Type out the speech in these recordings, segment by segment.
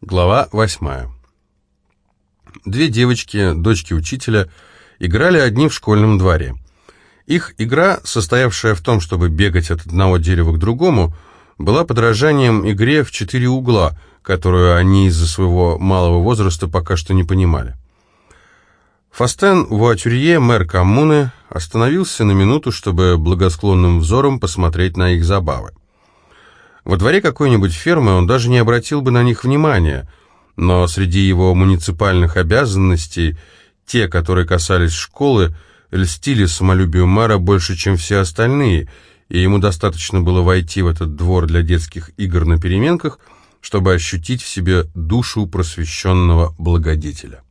Глава восьмая. Две девочки, дочки учителя, играли одни в школьном дворе. Их игра, состоявшая в том, чтобы бегать от одного дерева к другому, была подражанием игре в четыре угла, которую они из-за своего малого возраста пока что не понимали. Фастен Вуатюрье, мэр коммуны, остановился на минуту, чтобы благосклонным взором посмотреть на их забавы. Во дворе какой-нибудь фермы он даже не обратил бы на них внимания, но среди его муниципальных обязанностей те, которые касались школы, льстили самолюбию мэра больше, чем все остальные, и ему достаточно было войти в этот двор для детских игр на переменках, чтобы ощутить в себе душу просвещенного благодетеля.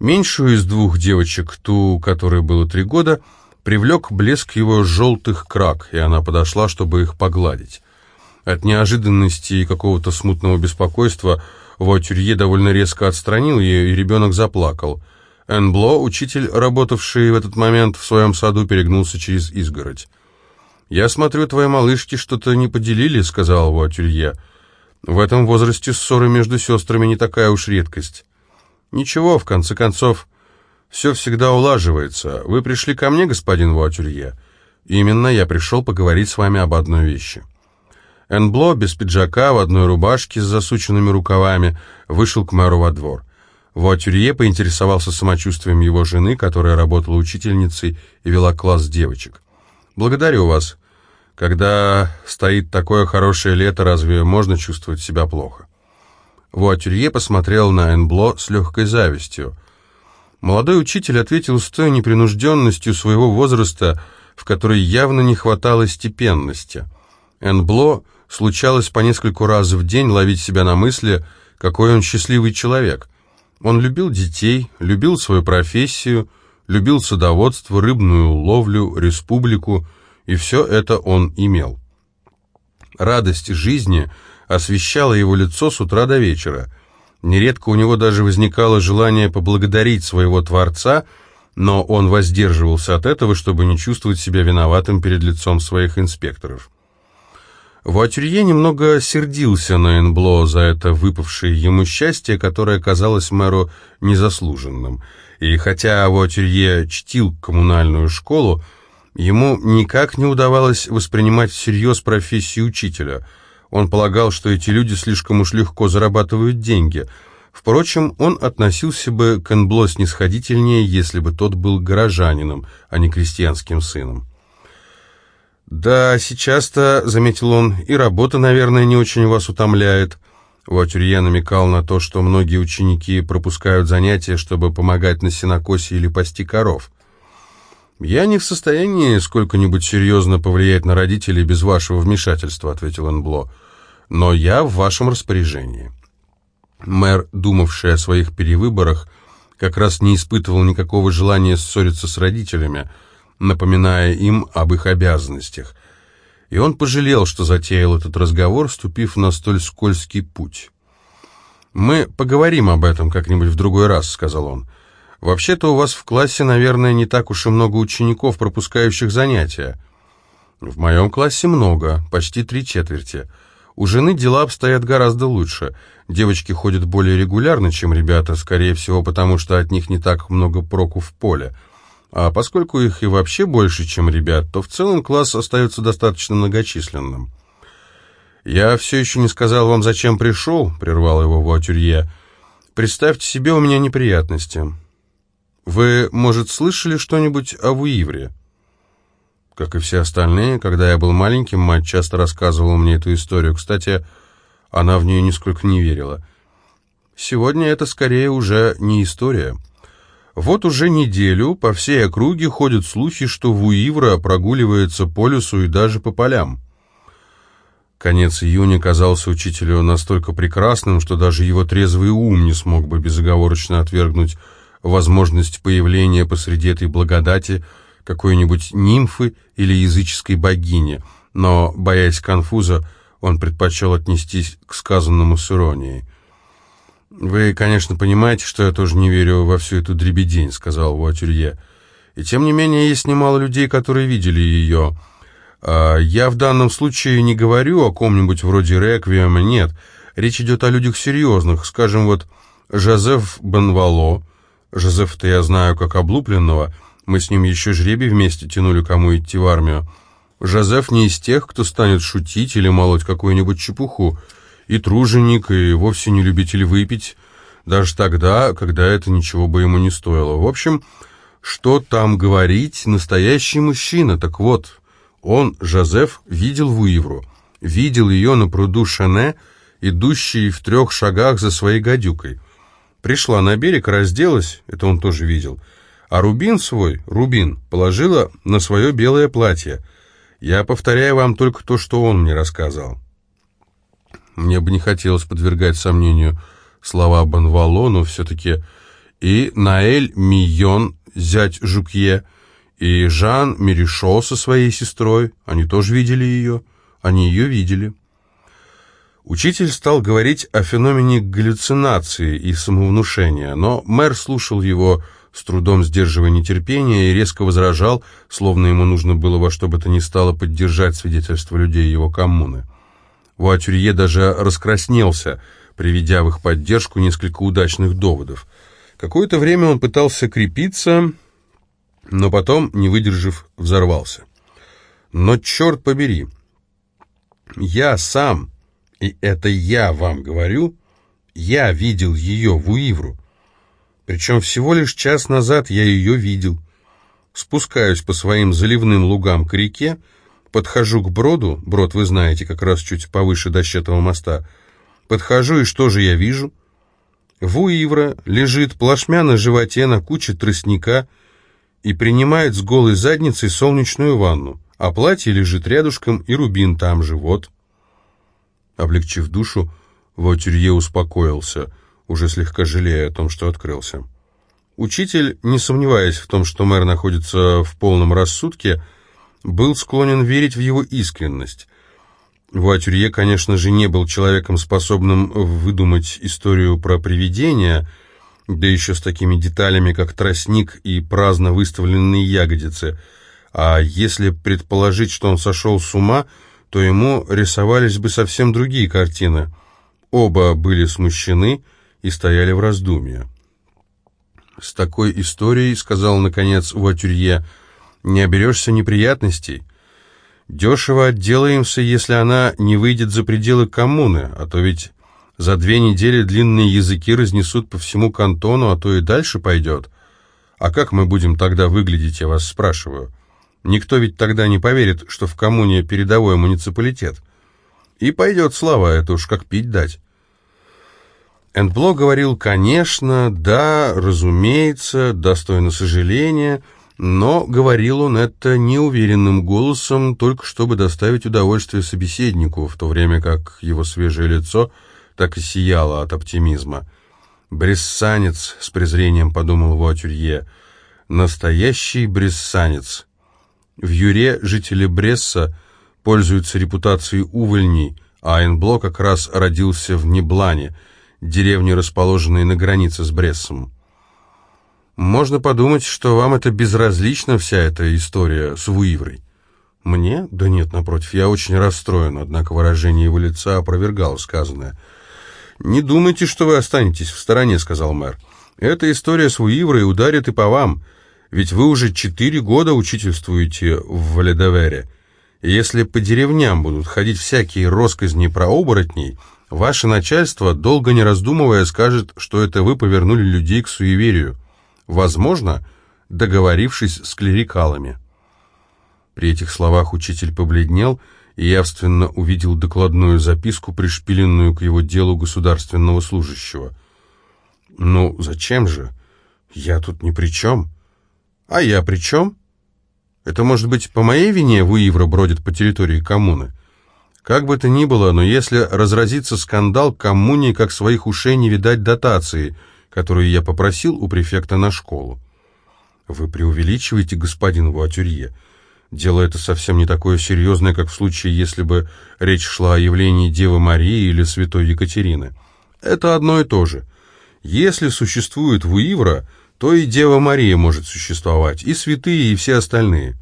Меньшую из двух девочек, ту, которой было три года, привлек блеск его желтых крак, и она подошла, чтобы их погладить. От неожиданности и какого-то смутного беспокойства Вуатюрье довольно резко отстранил ее, и ребенок заплакал. Энбло, учитель, работавший в этот момент в своем саду, перегнулся через изгородь. «Я смотрю, твои малышки что-то не поделили», — сказал Вуатюрье. «В этом возрасте ссоры между сестрами не такая уж редкость». «Ничего, в конце концов, все всегда улаживается. Вы пришли ко мне, господин Вуатюрье?» «Именно я пришел поговорить с вами об одной вещи». Энбло, без пиджака, в одной рубашке с засученными рукавами, вышел к мэру во двор. Вуатюрье поинтересовался самочувствием его жены, которая работала учительницей и вела класс девочек. «Благодарю вас. Когда стоит такое хорошее лето, разве можно чувствовать себя плохо?» Вуатюрье посмотрел на Энбло с легкой завистью. Молодой учитель ответил с той непринужденностью своего возраста, в которой явно не хватало степенности. Энбло случалось по нескольку раз в день ловить себя на мысли, какой он счастливый человек. Он любил детей, любил свою профессию, любил садоводство, рыбную ловлю, республику, и все это он имел. Радость жизни освещала его лицо с утра до вечера. Нередко у него даже возникало желание поблагодарить своего Творца, но он воздерживался от этого, чтобы не чувствовать себя виноватым перед лицом своих инспекторов. Вуатюрье немного сердился на Энбло за это выпавшее ему счастье, которое казалось мэру незаслуженным. И хотя Вуатюрье чтил коммунальную школу, ему никак не удавалось воспринимать всерьез профессию учителя. Он полагал, что эти люди слишком уж легко зарабатывают деньги. Впрочем, он относился бы к Энбло снисходительнее, если бы тот был горожанином, а не крестьянским сыном. «Да, сейчас-то, — заметил он, — и работа, наверное, не очень вас утомляет». Вуатюрье намекал на то, что многие ученики пропускают занятия, чтобы помогать на сенокосе или пасти коров. «Я не в состоянии сколько-нибудь серьезно повлиять на родителей без вашего вмешательства», — ответил Энбло. «Но я в вашем распоряжении». Мэр, думавший о своих перевыборах, как раз не испытывал никакого желания ссориться с родителями — напоминая им об их обязанностях. И он пожалел, что затеял этот разговор, вступив на столь скользкий путь. «Мы поговорим об этом как-нибудь в другой раз», — сказал он. «Вообще-то у вас в классе, наверное, не так уж и много учеников, пропускающих занятия». «В моем классе много, почти три четверти. У жены дела обстоят гораздо лучше. Девочки ходят более регулярно, чем ребята, скорее всего, потому что от них не так много проку в поле». А поскольку их и вообще больше, чем ребят, то в целом класс остается достаточно многочисленным. «Я все еще не сказал вам, зачем пришел», — прервал его Вуатюрье. «Представьте себе, у меня неприятности. Вы, может, слышали что-нибудь о Вуивре?» Как и все остальные, когда я был маленьким, мать часто рассказывала мне эту историю. Кстати, она в нее нисколько не верила. Сегодня это скорее уже не история. Вот уже неделю по всей округе ходят слухи, что Вуивра прогуливается по лесу и даже по полям. Конец июня казался учителю настолько прекрасным, что даже его трезвый ум не смог бы безоговорочно отвергнуть возможность появления посреди этой благодати какой-нибудь нимфы или языческой богини, но, боясь конфуза, он предпочел отнестись к сказанному с иронией. «Вы, конечно, понимаете, что я тоже не верю во всю эту дребедень», — сказал Вуатюрье. «И тем не менее есть немало людей, которые видели ее. А я в данном случае не говорю о ком-нибудь вроде Реквиема, нет. Речь идет о людях серьезных, скажем, вот Жозеф Бенвало. Жозефа-то я знаю как облупленного, мы с ним еще жребий вместе тянули, кому идти в армию. Жозеф не из тех, кто станет шутить или молоть какую-нибудь чепуху. И труженик, и вовсе не любитель выпить, даже тогда, когда это ничего бы ему не стоило. В общем, что там говорить, настоящий мужчина. Так вот, он, Жозеф, видел Вуивру, видел ее на пруду Шане, идущей в трех шагах за своей гадюкой. Пришла на берег, разделась, это он тоже видел, а рубин свой, рубин, положила на свое белое платье. Я повторяю вам только то, что он мне рассказал. Мне бы не хотелось подвергать сомнению слова Банвало, но все-таки и Наэль Мийон, зять Жукье, и Жан Меришо со своей сестрой, они тоже видели ее, они ее видели. Учитель стал говорить о феномене галлюцинации и самовнушения, но мэр слушал его с трудом сдерживая нетерпение, и резко возражал, словно ему нужно было во что бы то ни стало поддержать свидетельство людей его коммуны. Вуатюрье даже раскраснелся, приведя в их поддержку несколько удачных доводов. Какое-то время он пытался крепиться, но потом, не выдержав, взорвался. «Но черт побери! Я сам, и это я вам говорю, я видел ее в Уивру. Причем всего лишь час назад я ее видел. Спускаюсь по своим заливным лугам к реке, подхожу к броду, брод вы знаете, как раз чуть повыше дощетого моста, подхожу, и что же я вижу? Вуивра лежит плашмя на животе на куче тростника и принимает с голой задницей солнечную ванну, а платье лежит рядышком, и рубин там же, вот. Облегчив душу, Вотюрье успокоился — уже слегка жалея о том, что открылся. Учитель, не сомневаясь в том, что мэр находится в полном рассудке, был склонен верить в его искренность. Вуатюрье, конечно же, не был человеком, способным выдумать историю про привидения, да еще с такими деталями, как тростник и праздно выставленные ягодицы. А если предположить, что он сошел с ума, то ему рисовались бы совсем другие картины. Оба были смущены, и стояли в раздумье. «С такой историей, — сказал, наконец, Ватюрье, — не оберешься неприятностей. Дешево отделаемся, если она не выйдет за пределы коммуны, а то ведь за две недели длинные языки разнесут по всему кантону, а то и дальше пойдет. А как мы будем тогда выглядеть, я вас спрашиваю? Никто ведь тогда не поверит, что в коммуне передовой муниципалитет. И пойдет слава, это уж как пить дать». Эндбло говорил, конечно, да, разумеется, достойно сожаления, но говорил он это неуверенным голосом, только чтобы доставить удовольствие собеседнику, в то время как его свежее лицо так и сияло от оптимизма. «Брессанец», — с презрением подумал Вуатюрье, — «настоящий брессанец». В Юре жители Бресса пользуются репутацией увольней, а Энбло как раз родился в Неблане — деревни, расположенной на границе с Брессом. Можно подумать, что вам это безразлично, вся эта история с Вуиврой. Мне? Да нет, напротив, я очень расстроен, однако выражение его лица опровергало сказанное. «Не думайте, что вы останетесь в стороне», — сказал мэр. «Эта история с Вуиврой ударит и по вам, ведь вы уже четыре года учительствуете в Валедовере. И если по деревням будут ходить всякие росказни про оборотней, Ваше начальство, долго не раздумывая, скажет, что это вы повернули людей к суеверию. Возможно, договорившись с клерикалами. При этих словах учитель побледнел и явственно увидел докладную записку, пришпиленную к его делу государственного служащего. «Ну, зачем же? Я тут ни при чем». «А я при чем?» «Это, может быть, по моей вине Вуивра бродит по территории коммуны?» Как бы то ни было, но если разразится скандал, коммуне как своих ушей не видать дотации, которую я попросил у префекта на школу. Вы преувеличиваете, господин Вуатюрье. Дело это совсем не такое серьезное, как в случае, если бы речь шла о явлении Девы Марии или Святой Екатерины. Это одно и то же. Если существует Вуивра, то и Дева Мария может существовать, и святые, и все остальные.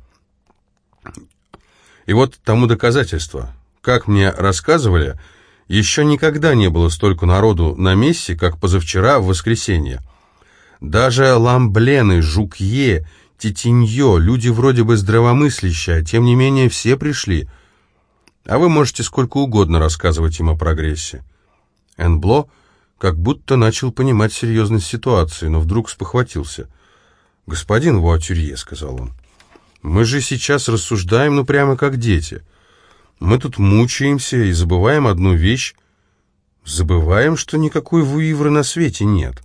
И вот тому доказательство. Как мне рассказывали, Еще никогда не было столько народу на мессе, как позавчера в воскресенье. Даже ламблены, жукье, тетинье, люди вроде бы здравомыслящие, а тем не менее все пришли. А вы можете сколько угодно рассказывать им о прогрессе. Энбло как будто начал понимать серьезность ситуации, но вдруг спохватился. «Господин Вуатюрье», — сказал он, — «мы же сейчас рассуждаем, ну прямо как дети». Мы тут мучаемся и забываем одну вещь. Забываем, что никакой Вуивры на свете нет.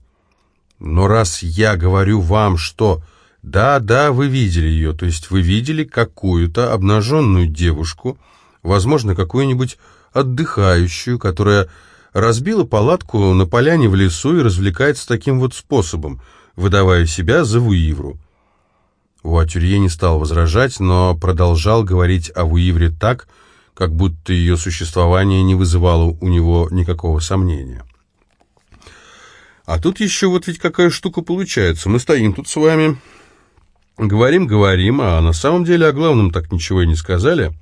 Но раз я говорю вам, что... Да, да, вы видели ее, то есть вы видели какую-то обнаженную девушку, возможно, какую-нибудь отдыхающую, которая разбила палатку на поляне в лесу и развлекается таким вот способом, выдавая себя за Вуивру. Уатюрье не стал возражать, но продолжал говорить о Вуивре так, как будто ее существование не вызывало у него никакого сомнения. А тут еще вот ведь какая штука получается. Мы стоим тут с вами, говорим-говорим, а на самом деле о главном так ничего и не сказали.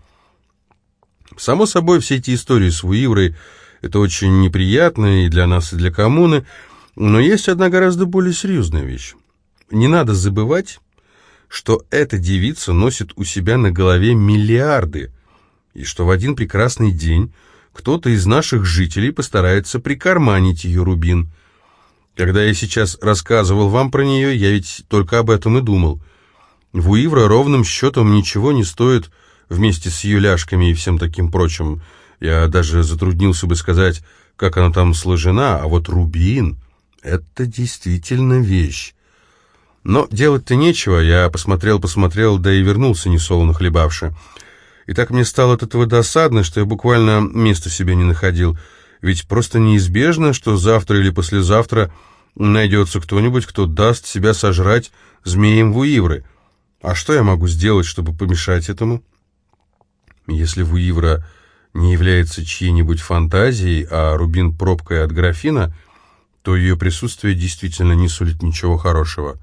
Само собой, все эти истории с Вуиврой — это очень неприятно и для нас, и для коммуны, но есть одна гораздо более серьезная вещь. Не надо забывать, что эта девица носит у себя на голове миллиарды — и что в один прекрасный день кто-то из наших жителей постарается прикарманить ее рубин. Когда я сейчас рассказывал вам про нее, я ведь только об этом и думал. Вуивра ровным счетом ничего не стоит вместе с ее ляжками и всем таким прочим. Я даже затруднился бы сказать, как она там сложена, а вот рубин — это действительно вещь. Но делать-то нечего, я посмотрел-посмотрел, да и вернулся несолоно хлебавши. И так мне стало от этого досадно, что я буквально места себе не находил. Ведь просто неизбежно, что завтра или послезавтра найдется кто-нибудь, кто даст себя сожрать змеем Вуивры. А что я могу сделать, чтобы помешать этому? Если Вуивра не является чьей-нибудь фантазией, а рубин пробкой от графина, то ее присутствие действительно не сулит ничего хорошего.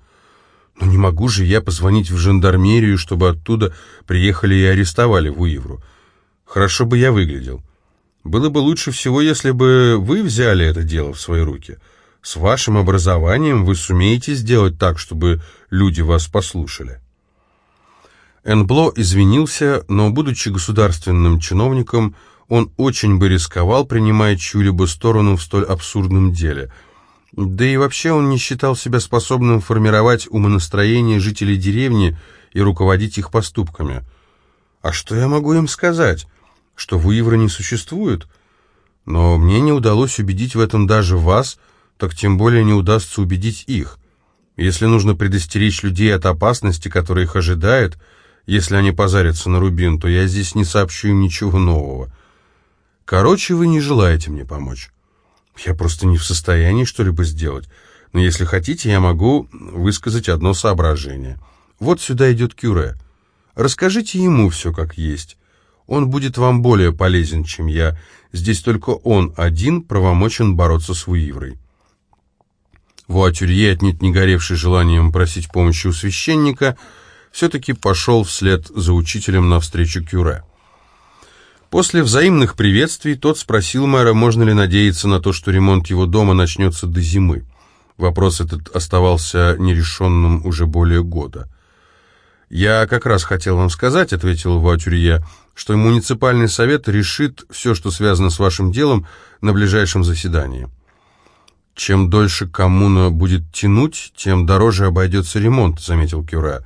Но не могу же я позвонить в жандармерию, чтобы оттуда приехали и арестовали Вуивру. Хорошо бы я выглядел. Было бы лучше всего, если бы вы взяли это дело в свои руки. С вашим образованием вы сумеете сделать так, чтобы люди вас послушали. Энбло извинился, но, будучи государственным чиновником, он очень бы рисковал, принимая чью-либо сторону в столь абсурдном деле – да и вообще он не считал себя способным формировать умонастроение жителей деревни и руководить их поступками. А что я могу им сказать? Что Вуивра не существует? Но мне не удалось убедить в этом даже вас, так тем более не удастся убедить их. Если нужно предостеречь людей от опасности, которая их ожидает, если они позарятся на Рубин, то я здесь не сообщу им ничего нового. Короче, вы не желаете мне помочь. Я просто не в состоянии что-либо сделать. Но если хотите, я могу высказать одно соображение. Вот сюда идет Кюре. Расскажите ему все как есть. Он будет вам более полезен, чем я. Здесь только он один правомочен бороться с Вуиврой. Вуатюрье, отнюдь не горевший желанием просить помощи у священника, все-таки пошел вслед за учителем навстречу Кюре. После взаимных приветствий тот спросил мэра, можно ли надеяться на то, что ремонт его дома начнется до зимы. Вопрос этот оставался нерешенным уже более года. «Я как раз хотел вам сказать», — ответил Ватюрье, «что муниципальный совет решит все, что связано с вашим делом, на ближайшем заседании». «Чем дольше коммуна будет тянуть, тем дороже обойдется ремонт», — заметил Кюре.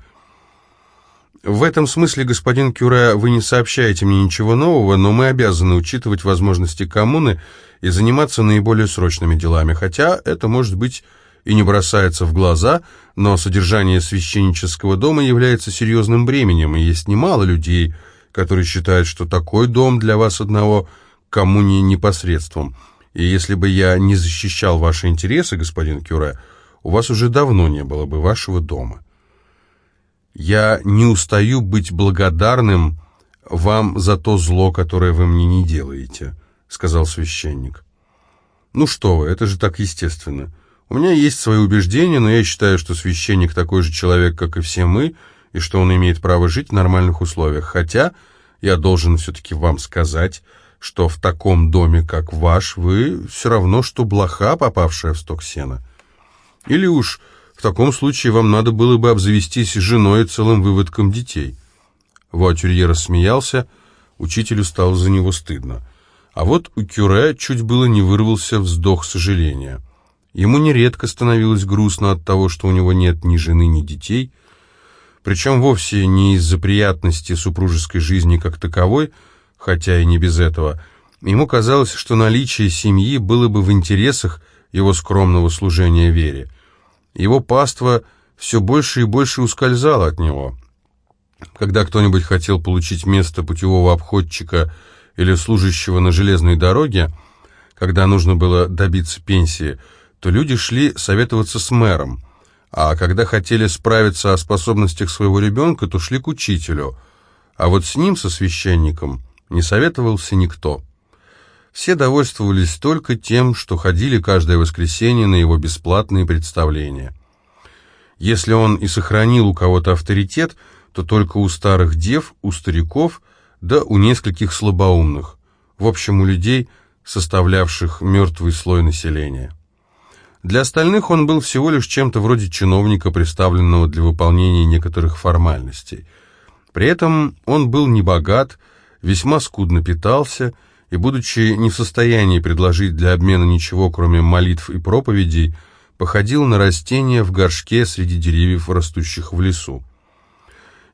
В этом смысле, господин Кюре, вы не сообщаете мне ничего нового, но мы обязаны учитывать возможности коммуны и заниматься наиболее срочными делами, хотя это, может быть, и не бросается в глаза, но содержание священнического дома является серьезным бременем, и есть немало людей, которые считают, что такой дом для вас одного коммуне непосредством. И если бы я не защищал ваши интересы, господин Кюре, у вас уже давно не было бы вашего дома. Я не устаю быть благодарным вам за то зло, которое вы мне не делаете», — сказал священник. «Ну что вы, это же так естественно. У меня есть свои убеждения, но я считаю, что священник такой же человек, как и все мы, и что он имеет право жить в нормальных условиях. Хотя я должен все-таки вам сказать, что в таком доме, как ваш, вы все равно, что блоха, попавшая в сток сена. Или уж таком случае вам надо было бы обзавестись женой и целым выводком детей». Вуатюрье рассмеялся, учителю стало за него стыдно. А вот у Кюре чуть было не вырвался вздох сожаления. Ему нередко становилось грустно от того, что у него нет ни жены, ни детей, причем вовсе не из-за приятности супружеской жизни как таковой, хотя и не без этого. Ему казалось, что наличие семьи было бы в интересах его скромного служения вере. Его паства все больше и больше ускользало от него. Когда кто-нибудь хотел получить место путевого обходчика или служащего на железной дороге, когда нужно было добиться пенсии, то люди шли советоваться с мэром, а когда хотели справиться о способностях своего ребенка, то шли к учителю, а вот с ним, со священником, не советовался никто. Все довольствовались только тем, что ходили каждое воскресенье на его бесплатные представления. Если он и сохранил у кого-то авторитет, то только у старых дев, у стариков – да у нескольких слабоумных, в общем, у людей, составлявших мертвый слой населения. Для остальных он был всего лишь чем-то вроде чиновника, представленного для выполнения некоторых формальностей. При этом он был небогат, весьма скудно питался и, будучи не в состоянии предложить для обмена ничего, кроме молитв и проповедей, походил на растение в горшке среди деревьев, растущих в лесу.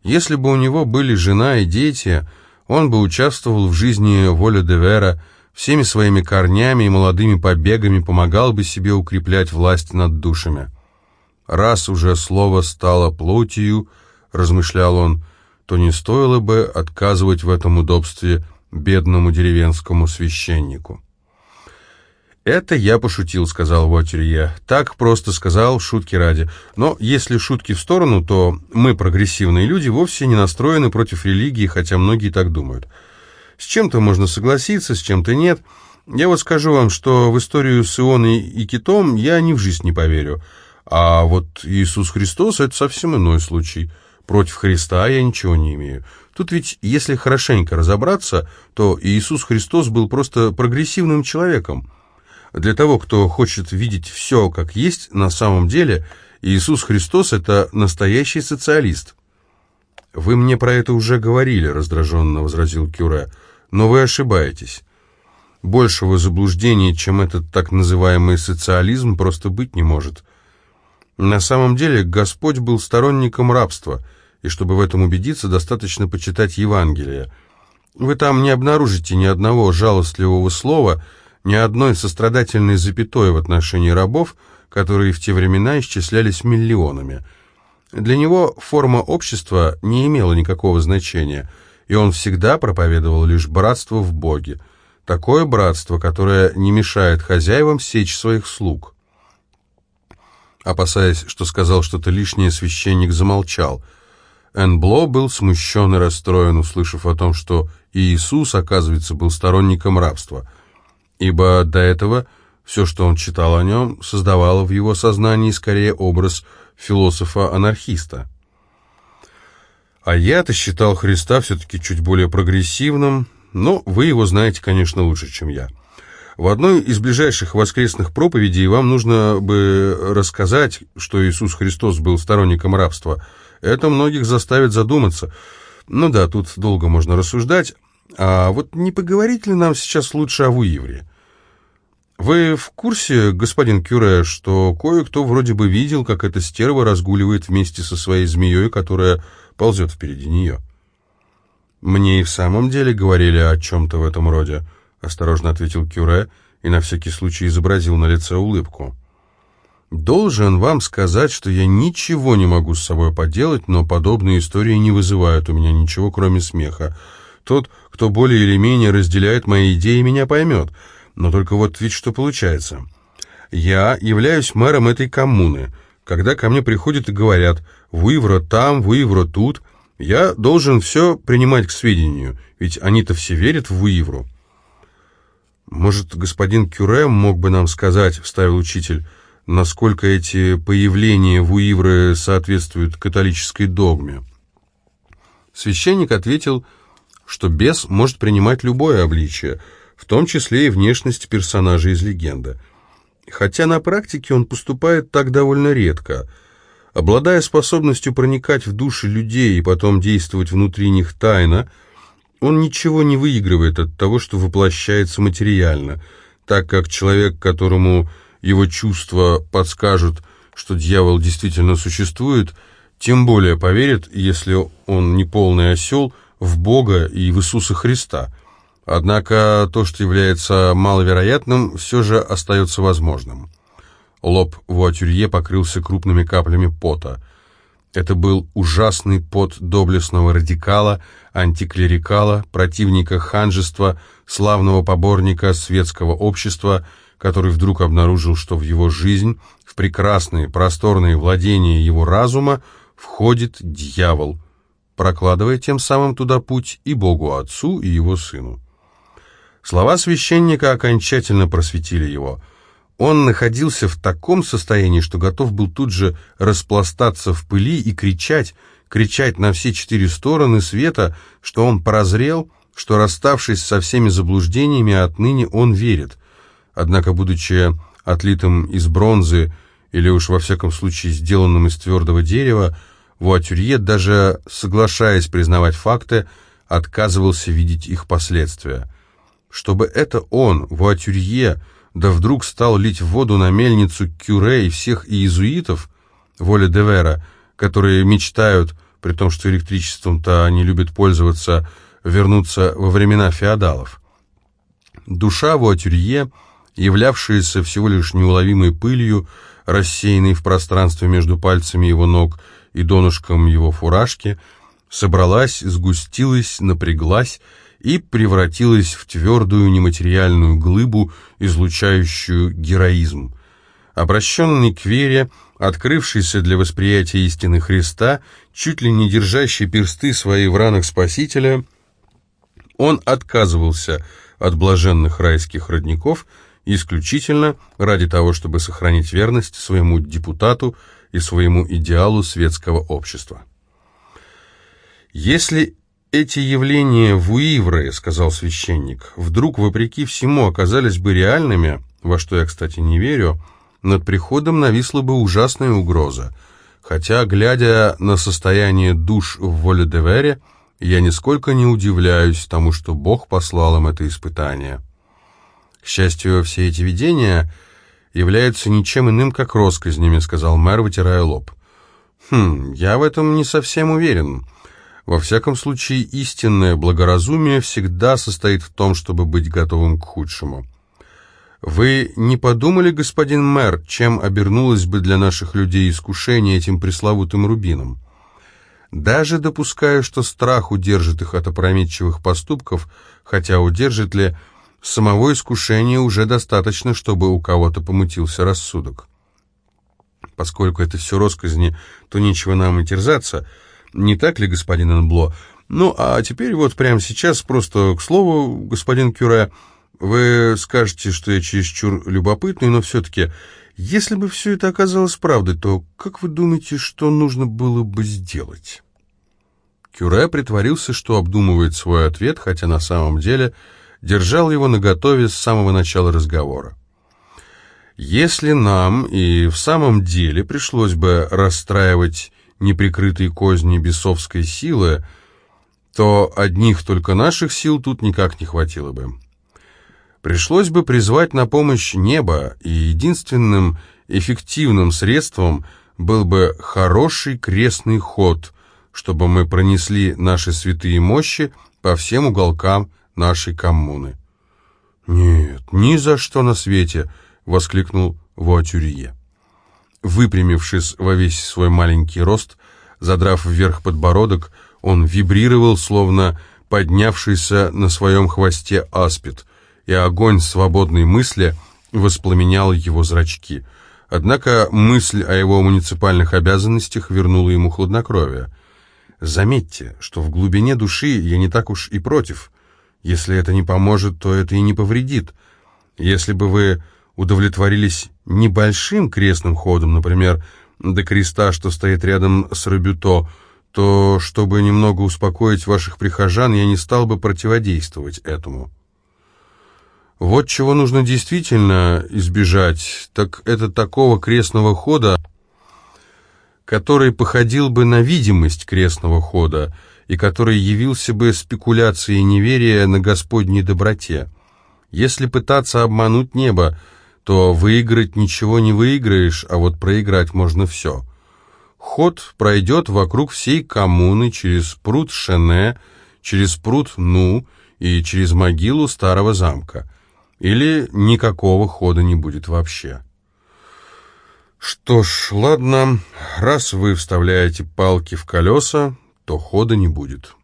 Если бы у него были жена и дети, он бы участвовал в жизни Воля де Вера, всеми своими корнями и молодыми побегами помогал бы себе укреплять власть над душами. «Раз уже слово стало плотью», — размышлял он, — то не стоило бы отказывать в этом удобстве бедному деревенскому священнику. «Это я пошутил», — сказал Вотюрье. «Так просто сказал, шутки ради. Но если шутки в сторону, то мы, прогрессивные люди, вовсе не настроены против религии, хотя многие так думают. С чем-то можно согласиться, с чем-то нет. Я вот скажу вам, что в историю с Ионой и китом я ни в жизнь не поверю. А вот Иисус Христос — это совсем иной случай. Против Христа я ничего не имею. Тут ведь, если хорошенько разобраться, то Иисус Христос был просто прогрессивным человеком». Для того, кто хочет видеть все как есть, на самом деле Иисус Христос – это настоящий социалист. «Вы мне про это уже говорили», – раздраженно возразил Кюре, – «но вы ошибаетесь. Большего заблуждения, чем этот так называемый социализм, просто быть не может. На самом деле Господь был сторонником рабства, и чтобы в этом убедиться, достаточно почитать Евангелие. Вы там не обнаружите ни одного жалостливого слова – ни одной сострадательной запятой в отношении рабов, которые в те времена исчислялись миллионами. Для него форма общества не имела никакого значения, и он всегда проповедовал лишь братство в Боге, такое братство, которое не мешает хозяевам сечь своих слуг. Опасаясь, что сказал что-то лишнее, священник замолчал. Энбло был смущен и расстроен, услышав о том, что Иисус, оказывается, был сторонником рабства – ибо до этого все, что он читал о нем, создавало в его сознании скорее образ философа-анархиста. А я-то считал Христа все-таки чуть более прогрессивным, но вы его знаете, конечно, лучше, чем я. В одной из ближайших воскресных проповедей вам нужно бы рассказать, что Иисус Христос был сторонником рабства. Это многих заставит задуматься. Ну да, тут долго можно рассуждать. А вот не поговорить ли нам сейчас лучше о Вуивре? «Вы в курсе, господин Кюре, что кое-кто вроде бы видел, как эта стерва разгуливает вместе со своей змеей, которая ползет впереди нее?» «Мне и в самом деле говорили о чем-то в этом роде», — осторожно ответил Кюре и на всякий случай изобразил на лице улыбку. «Должен вам сказать, что я ничего не могу с собой поделать, но подобные истории не вызывают у меня ничего, кроме смеха. Тот, кто более или менее разделяет мои идеи, меня поймет». Но только вот ведь что получается. Я являюсь мэром этой коммуны. Когда ко мне приходят и говорят «Вуивро там, Вуивро тут», я должен все принимать к сведению, ведь они-то все верят в Вуивру. «Может, господин Кюре мог бы нам сказать, — вставил учитель, — насколько эти появления Вуивры соответствуют католической догме?» Священник ответил, что бес может принимать любое обличие — в том числе и внешность персонажа из легенды. Хотя на практике он поступает так довольно редко. Обладая способностью проникать в души людей и потом действовать внутри них тайно, он ничего не выигрывает от того, что воплощается материально, так как человек, которому его чувства подскажут, что дьявол действительно существует, тем более поверит, если он не полный осел, в Бога и в Иисуса Христа. Однако то, что является маловероятным, все же остается возможным. Лоб Вуатюрье покрылся крупными каплями пота. Это был ужасный пот доблестного радикала, антиклерикала, противника ханжества, славного поборника светского общества, который вдруг обнаружил, что в его жизнь, в прекрасные просторные владения его разума, входит дьявол, прокладывая тем самым туда путь и Богу Отцу, и его Сыну. Слова священника окончательно просветили его – он находился в таком состоянии, что готов был тут же распластаться в пыли и кричать, кричать на все четыре стороны света, что он прозрел, что, расставшись со всеми заблуждениями, отныне он верит. Однако, будучи отлитым из бронзы, или уж во всяком случае сделанным из твердого дерева, Вуатюрье, даже соглашаясь признавать факты, отказывался видеть их последствия. Чтобы это он, Вуатюрье, да вдруг стал лить воду на мельницу Кюре и всех иезуитов, воля Девера, которые мечтают, при том, что электричеством-то они любят пользоваться, вернуться во времена феодалов. Душа Вуатюрье, являвшаяся всего лишь неуловимой пылью, рассеянной в пространстве между пальцами его ног и донышком его фуражки, собралась, сгустилась, напряглась и превратилась в твердую нематериальную глыбу, излучающую героизм. Обращенный к вере, открывшийся для восприятия истины Христа, чуть ли не держащий персты свои в ранах Спасителя, он отказывался от блаженных райских родников исключительно ради того, чтобы сохранить верность своему депутату и своему идеалу светского общества. Если эти явления в Уивре, сказал священник, вдруг, вопреки всему, оказались бы реальными, во что я, кстати, не верю, над приходом нависла бы ужасная угроза. Хотя, глядя на состояние душ в воле Девере, я нисколько не удивляюсь тому, что Бог послал им это испытание. К счастью, все эти видения являются ничем иным, как россказнями, сказал мэр, вытирая лоб. Хм, я в этом не совсем уверен. Во всяком случае, истинное благоразумие всегда состоит в том, чтобы быть готовым к худшему. Вы не подумали, господин мэр, чем обернулось бы для наших людей искушение этим пресловутым рубином? Даже допуская, что страх удержит их от опрометчивых поступков, хотя удержит ли, самого искушения уже достаточно, чтобы у кого-то помутился рассудок. Поскольку это все росказни, то нечего нам и терзаться — не так ли, господин Энбло? Ну, а теперь вот прямо сейчас, просто к слову, господин Кюре, вы скажете, что я чересчур любопытный, но все-таки, если бы все это оказалось правдой, то как вы думаете, что нужно было бы сделать?» Кюре притворился, что обдумывает свой ответ, хотя на самом деле держал его наготове с самого начала разговора. «Если нам и в самом деле пришлось бы расстраивать неприкрытые козни бесовской силы, то одних только наших сил тут никак не хватило бы. Пришлось бы призвать на помощь небо, и единственным эффективным средством был бы хороший крестный ход, чтобы мы пронесли наши святые мощи по всем уголкам нашей коммуны. «Нет, ни за что на свете!» — воскликнул Вуатюрье. Выпрямившись во весь свой маленький рост, задрав вверх подбородок, он вибрировал, словно поднявшийся на своем хвосте аспид, и огонь свободной мысли воспламенял его зрачки. Однако мысль о его муниципальных обязанностях вернула ему хладнокровие. «Заметьте, что в глубине души я не так уж и против. Если это не поможет, то это и не повредит. Если бы вы удовлетворились небольшим крестным ходом, например, до креста, что стоит рядом с Рабюто, то, чтобы немного успокоить ваших прихожан, я не стал бы противодействовать этому. Вот чего нужно действительно избежать, так это такого крестного хода, который походил бы на видимость крестного хода и который явился бы спекуляцией неверия на Господней доброте. Если пытаться обмануть небо, то выиграть ничего не выиграешь, а вот проиграть можно все. Ход пройдет вокруг всей коммуны через пруд Шене, через пруд Ну и через могилу старого замка. Или никакого хода не будет вообще. Что ж, ладно, раз вы вставляете палки в колеса, то хода не будет.